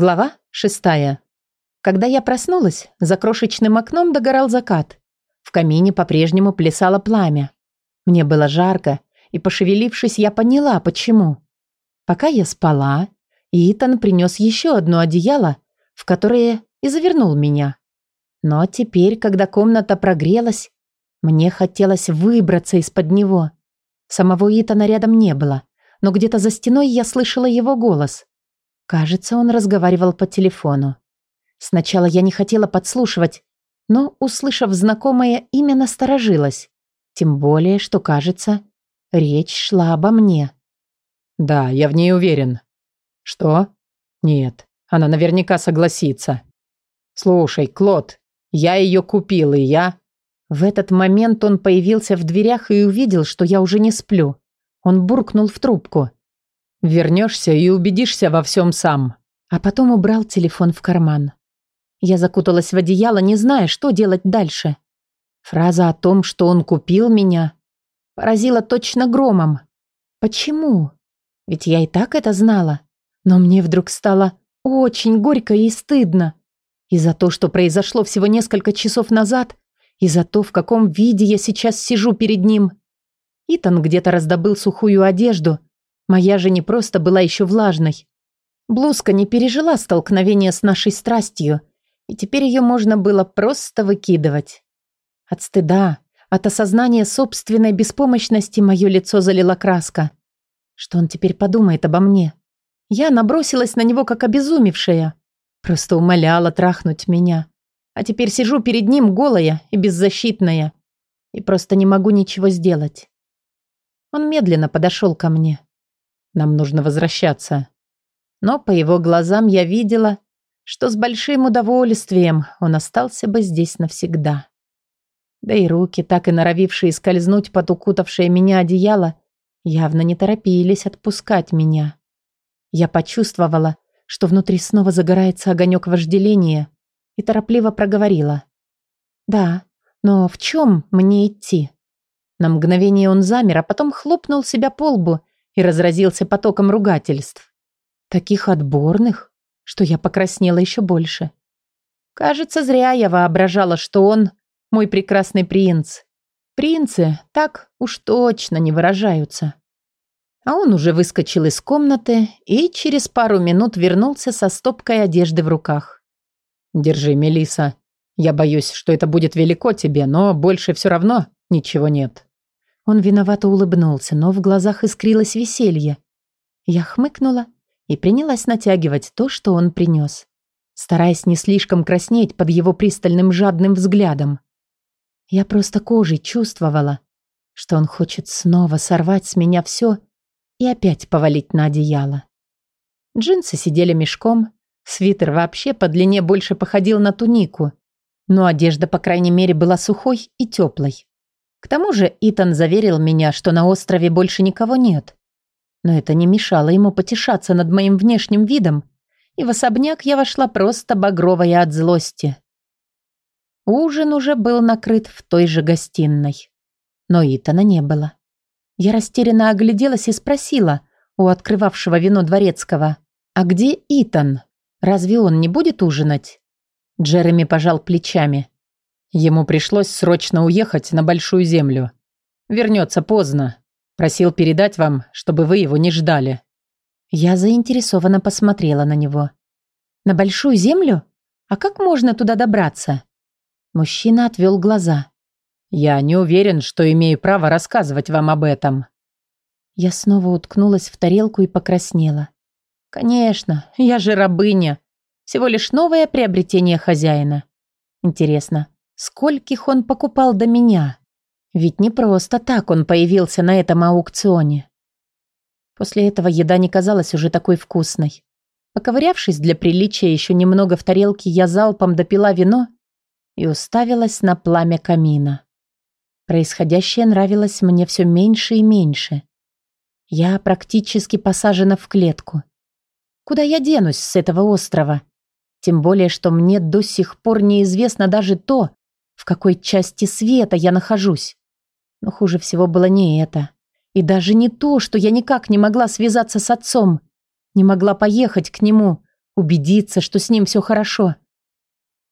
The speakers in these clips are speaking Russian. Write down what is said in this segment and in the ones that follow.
Глава шестая. Когда я проснулась, за крошечным окном догорал закат. В камине по-прежнему плясало пламя. Мне было жарко, и, пошевелившись, я поняла, почему. Пока я спала, Итан принес еще одно одеяло, в которое и завернул меня. Но теперь, когда комната прогрелась, мне хотелось выбраться из-под него. Самого Итана рядом не было, но где-то за стеной я слышала его голос. Кажется, он разговаривал по телефону. Сначала я не хотела подслушивать, но, услышав знакомое имя, насторожилась. Тем более, что, кажется, речь шла обо мне. «Да, я в ней уверен». «Что?» «Нет, она наверняка согласится». «Слушай, Клод, я ее купил, и я...» В этот момент он появился в дверях и увидел, что я уже не сплю. Он буркнул в трубку. Вернешься и убедишься во всем сам. А потом убрал телефон в карман. Я закуталась в одеяло, не зная, что делать дальше. Фраза о том, что он купил меня, поразила точно громом. Почему? Ведь я и так это знала. Но мне вдруг стало очень горько и стыдно. И за то, что произошло всего несколько часов назад, и за то, в каком виде я сейчас сижу перед ним. Итан где-то раздобыл сухую одежду, Моя же не просто была еще влажной. Блузка не пережила столкновения с нашей страстью, и теперь ее можно было просто выкидывать. От стыда, от осознания собственной беспомощности мое лицо залила краска. Что он теперь подумает обо мне? Я набросилась на него, как обезумевшая. Просто умоляла трахнуть меня. А теперь сижу перед ним голая и беззащитная. И просто не могу ничего сделать. Он медленно подошел ко мне. Нам нужно возвращаться. Но по его глазам я видела, что с большим удовольствием он остался бы здесь навсегда. Да и руки, так и норовившие скользнуть под укутавшее меня одеяло, явно не торопились отпускать меня. Я почувствовала, что внутри снова загорается огонек вожделения, и торопливо проговорила. «Да, но в чем мне идти?» На мгновение он замер, а потом хлопнул себя по лбу и разразился потоком ругательств. Таких отборных, что я покраснела еще больше. Кажется, зря я воображала, что он мой прекрасный принц. Принцы так уж точно не выражаются. А он уже выскочил из комнаты и через пару минут вернулся со стопкой одежды в руках. «Держи, Мелиса. Я боюсь, что это будет велико тебе, но больше все равно ничего нет». Он виновато улыбнулся, но в глазах искрилось веселье. Я хмыкнула и принялась натягивать то, что он принес, стараясь не слишком краснеть под его пристальным жадным взглядом. Я просто кожей чувствовала, что он хочет снова сорвать с меня все и опять повалить на одеяло. Джинсы сидели мешком, свитер вообще по длине больше походил на тунику, но одежда, по крайней мере, была сухой и теплой. К тому же Итан заверил меня, что на острове больше никого нет. Но это не мешало ему потешаться над моим внешним видом, и в особняк я вошла просто багровая от злости. Ужин уже был накрыт в той же гостиной. Но Итана не было. Я растерянно огляделась и спросила у открывавшего вино дворецкого, «А где Итан? Разве он не будет ужинать?» Джереми пожал плечами. Ему пришлось срочно уехать на Большую Землю. Вернется поздно. Просил передать вам, чтобы вы его не ждали». Я заинтересованно посмотрела на него. «На Большую Землю? А как можно туда добраться?» Мужчина отвел глаза. «Я не уверен, что имею право рассказывать вам об этом». Я снова уткнулась в тарелку и покраснела. «Конечно, я же рабыня. Всего лишь новое приобретение хозяина. Интересно, Скольких он покупал до меня? Ведь не просто так он появился на этом аукционе. После этого еда не казалась уже такой вкусной. Поковырявшись для приличия еще немного в тарелке, я залпом допила вино и уставилась на пламя камина. Происходящее нравилось мне все меньше и меньше. Я практически посажена в клетку. Куда я денусь с этого острова? Тем более, что мне до сих пор неизвестно даже то, в какой части света я нахожусь. Но хуже всего было не это. И даже не то, что я никак не могла связаться с отцом. Не могла поехать к нему, убедиться, что с ним все хорошо.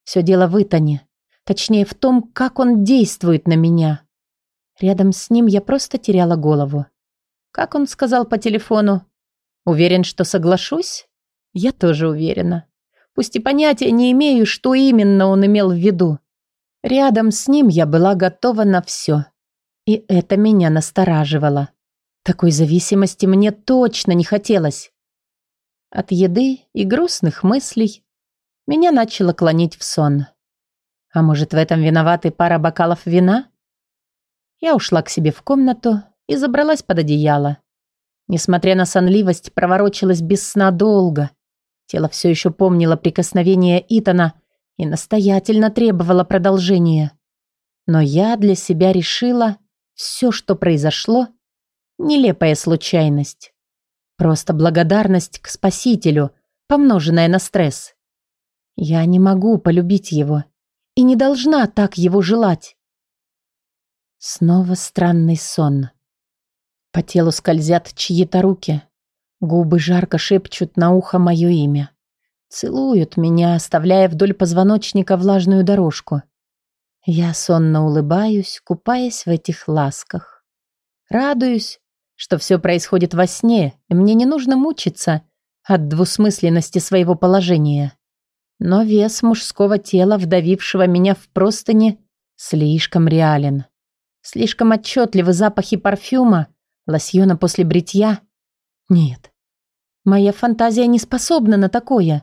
Все дело в Итане. Точнее, в том, как он действует на меня. Рядом с ним я просто теряла голову. Как он сказал по телефону? Уверен, что соглашусь? Я тоже уверена. Пусть и понятия не имею, что именно он имел в виду. Рядом с ним я была готова на все. И это меня настораживало. Такой зависимости мне точно не хотелось. От еды и грустных мыслей меня начало клонить в сон. А может, в этом виноваты пара бокалов вина? Я ушла к себе в комнату и забралась под одеяло. Несмотря на сонливость, проворочилась без сна долго. Тело все еще помнило прикосновение Итана и настоятельно требовало продолжения. Но я для себя решила, все, что произошло, нелепая случайность. Просто благодарность к Спасителю, помноженная на стресс. Я не могу полюбить его и не должна так его желать. Снова странный сон. По телу скользят чьи-то руки. Губы жарко шепчут на ухо мое имя. Целуют меня, оставляя вдоль позвоночника влажную дорожку. Я сонно улыбаюсь, купаясь в этих ласках. Радуюсь, что все происходит во сне, и мне не нужно мучиться от двусмысленности своего положения. Но вес мужского тела, вдавившего меня в простыни, слишком реален. Слишком отчетливы запахи парфюма, лосьона после бритья. Нет, моя фантазия не способна на такое.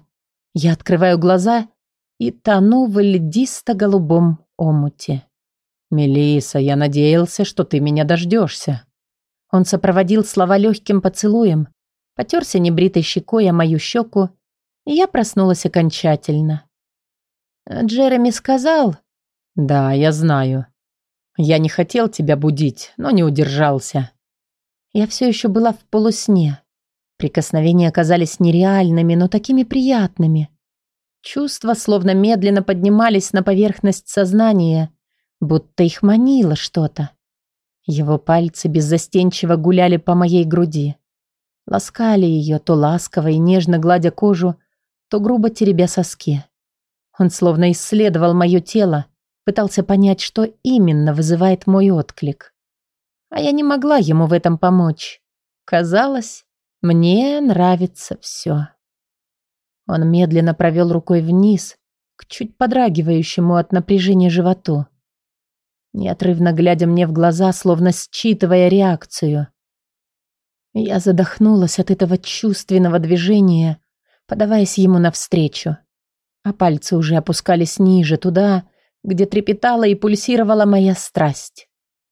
Я открываю глаза и тону в льдисто-голубом омуте. Мелиса, я надеялся, что ты меня дождешься. Он сопроводил слова легким поцелуем, потерся небритой щекой о мою щеку и я проснулась окончательно. «Джереми сказал?» «Да, я знаю. Я не хотел тебя будить, но не удержался». Я все еще была в полусне. Прикосновения оказались нереальными, но такими приятными. Чувства словно медленно поднимались на поверхность сознания, будто их манило что-то. Его пальцы беззастенчиво гуляли по моей груди. Ласкали ее, то ласково и нежно гладя кожу, то грубо теребя соски. Он словно исследовал мое тело, пытался понять, что именно вызывает мой отклик. А я не могла ему в этом помочь. Казалось, мне нравится все. Он медленно провел рукой вниз, к чуть подрагивающему от напряжения животу. Неотрывно глядя мне в глаза, словно считывая реакцию. Я задохнулась от этого чувственного движения, подаваясь ему навстречу. А пальцы уже опускались ниже, туда, где трепетала и пульсировала моя страсть,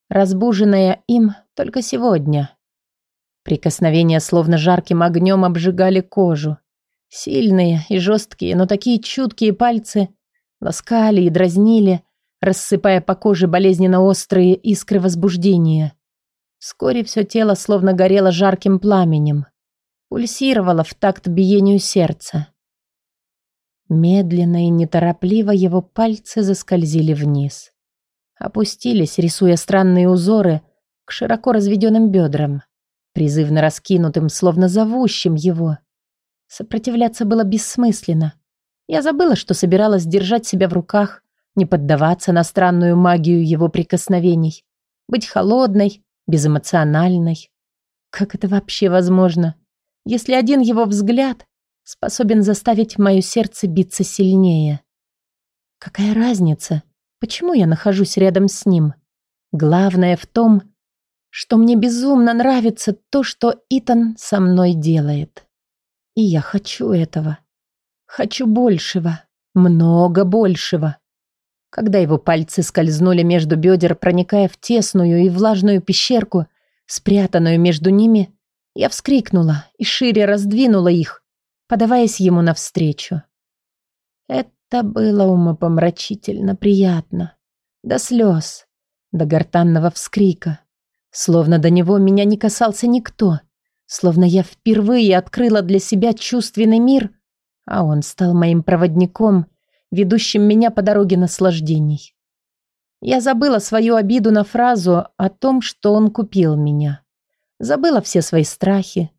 разбуженная им только сегодня. Прикосновения словно жарким огнем обжигали кожу. Сильные и жесткие, но такие чуткие пальцы ласкали и дразнили, рассыпая по коже болезненно острые искры возбуждения. Вскоре все тело словно горело жарким пламенем пульсировала в такт биению сердца. Медленно и неторопливо его пальцы заскользили вниз. Опустились, рисуя странные узоры к широко разведенным бедрам, призывно раскинутым, словно зовущим его. Сопротивляться было бессмысленно. Я забыла, что собиралась держать себя в руках, не поддаваться на странную магию его прикосновений, быть холодной, безэмоциональной. Как это вообще возможно? если один его взгляд способен заставить мое сердце биться сильнее. Какая разница, почему я нахожусь рядом с ним? Главное в том, что мне безумно нравится то, что Итан со мной делает. И я хочу этого. Хочу большего, много большего. Когда его пальцы скользнули между бедер, проникая в тесную и влажную пещерку, спрятанную между ними, я вскрикнула и шире раздвинула их, подаваясь ему навстречу. Это было умопомрачительно приятно. До слез, до гортанного вскрика. Словно до него меня не касался никто. Словно я впервые открыла для себя чувственный мир, а он стал моим проводником, ведущим меня по дороге наслаждений. Я забыла свою обиду на фразу о том, что он купил меня. Забыла все свои страхи.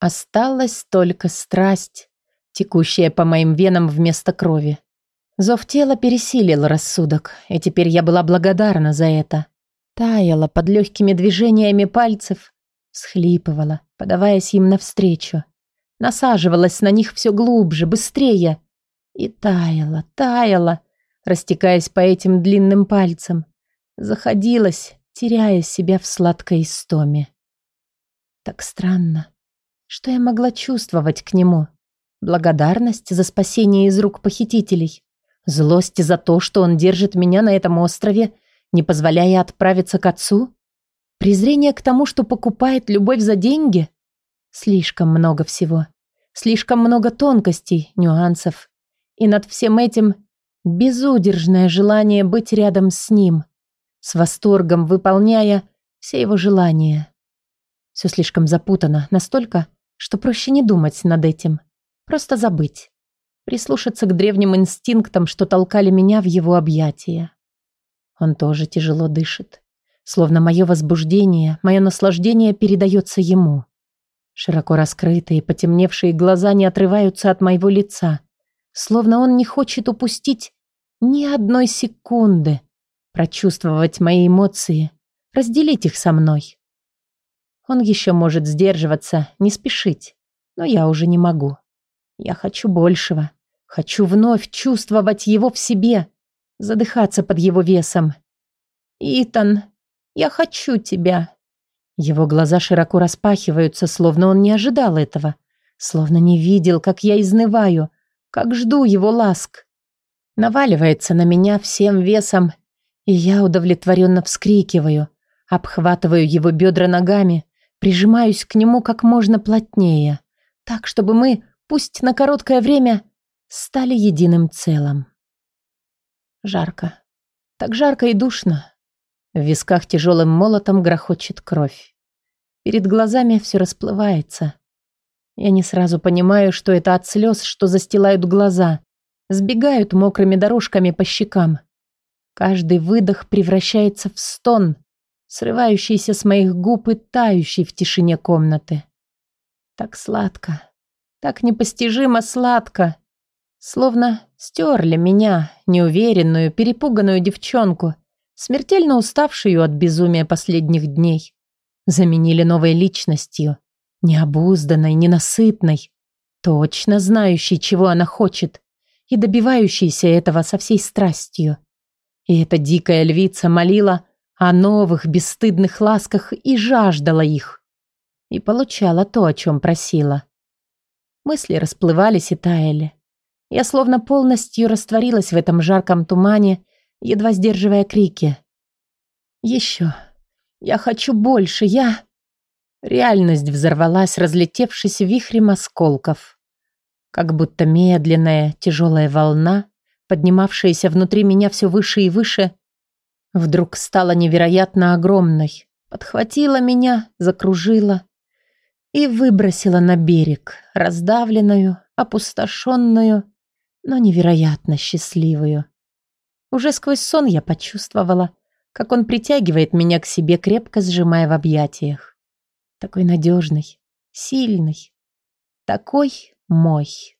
Осталась только страсть, текущая по моим венам вместо крови. Зов тела пересилил рассудок, и теперь я была благодарна за это. Таяла под легкими движениями пальцев, схлипывала, подаваясь им навстречу. Насаживалась на них все глубже, быстрее. И таяла, таяла, растекаясь по этим длинным пальцам. Заходилась, теряя себя в сладкой истоме. Так странно. Что я могла чувствовать к нему? Благодарность за спасение из рук похитителей. Злость за то, что он держит меня на этом острове, не позволяя отправиться к отцу? Презрение к тому, что покупает любовь за деньги? Слишком много всего. Слишком много тонкостей, нюансов. И над всем этим безудержное желание быть рядом с ним, с восторгом выполняя все его желания. Все слишком запутано, настолько, что проще не думать над этим. Просто забыть. Прислушаться к древним инстинктам, что толкали меня в его объятия. Он тоже тяжело дышит. Словно мое возбуждение, мое наслаждение передается ему. Широко раскрытые, потемневшие глаза не отрываются от моего лица. Словно он не хочет упустить ни одной секунды, прочувствовать мои эмоции, разделить их со мной. Он еще может сдерживаться, не спешить, но я уже не могу. Я хочу большего. Хочу вновь чувствовать его в себе, задыхаться под его весом. «Итан, я хочу тебя». Его глаза широко распахиваются, словно он не ожидал этого, словно не видел, как я изнываю, как жду его ласк. Наваливается на меня всем весом, и я удовлетворенно вскрикиваю, обхватываю его бедра ногами, прижимаюсь к нему как можно плотнее, так, чтобы мы, пусть на короткое время, стали единым целым. Жарко. Так жарко и душно. В висках тяжелым молотом грохочет кровь. Перед глазами все расплывается. Я не сразу понимаю, что это от слез, что застилают глаза, сбегают мокрыми дорожками по щекам. Каждый выдох превращается в стон, срывающийся с моих губ и тающий в тишине комнаты. Так сладко, так непостижимо сладко. Словно стерли меня, неуверенную, перепуганную девчонку, смертельно уставшую от безумия последних дней. Заменили новой личностью, необузданной, ненасытной, точно знающей, чего она хочет, и добивающейся этого со всей страстью. И эта дикая львица молила о новых бесстыдных ласках и жаждала их. И получала то, о чем просила. Мысли расплывались и таяли. Я словно полностью растворилась в этом жарком тумане, едва сдерживая крики. «Еще! Я хочу больше! Я...» Реальность взорвалась, разлетевшись вихрем осколков. Как будто медленная, тяжелая волна, поднимавшаяся внутри меня все выше и выше, вдруг стала невероятно огромной, подхватила меня, закружила и выбросила на берег, раздавленную, опустошенную, но невероятно счастливую. Уже сквозь сон я почувствовала, как он притягивает меня к себе, крепко сжимая в объятиях. Такой надежный, сильный, такой мой.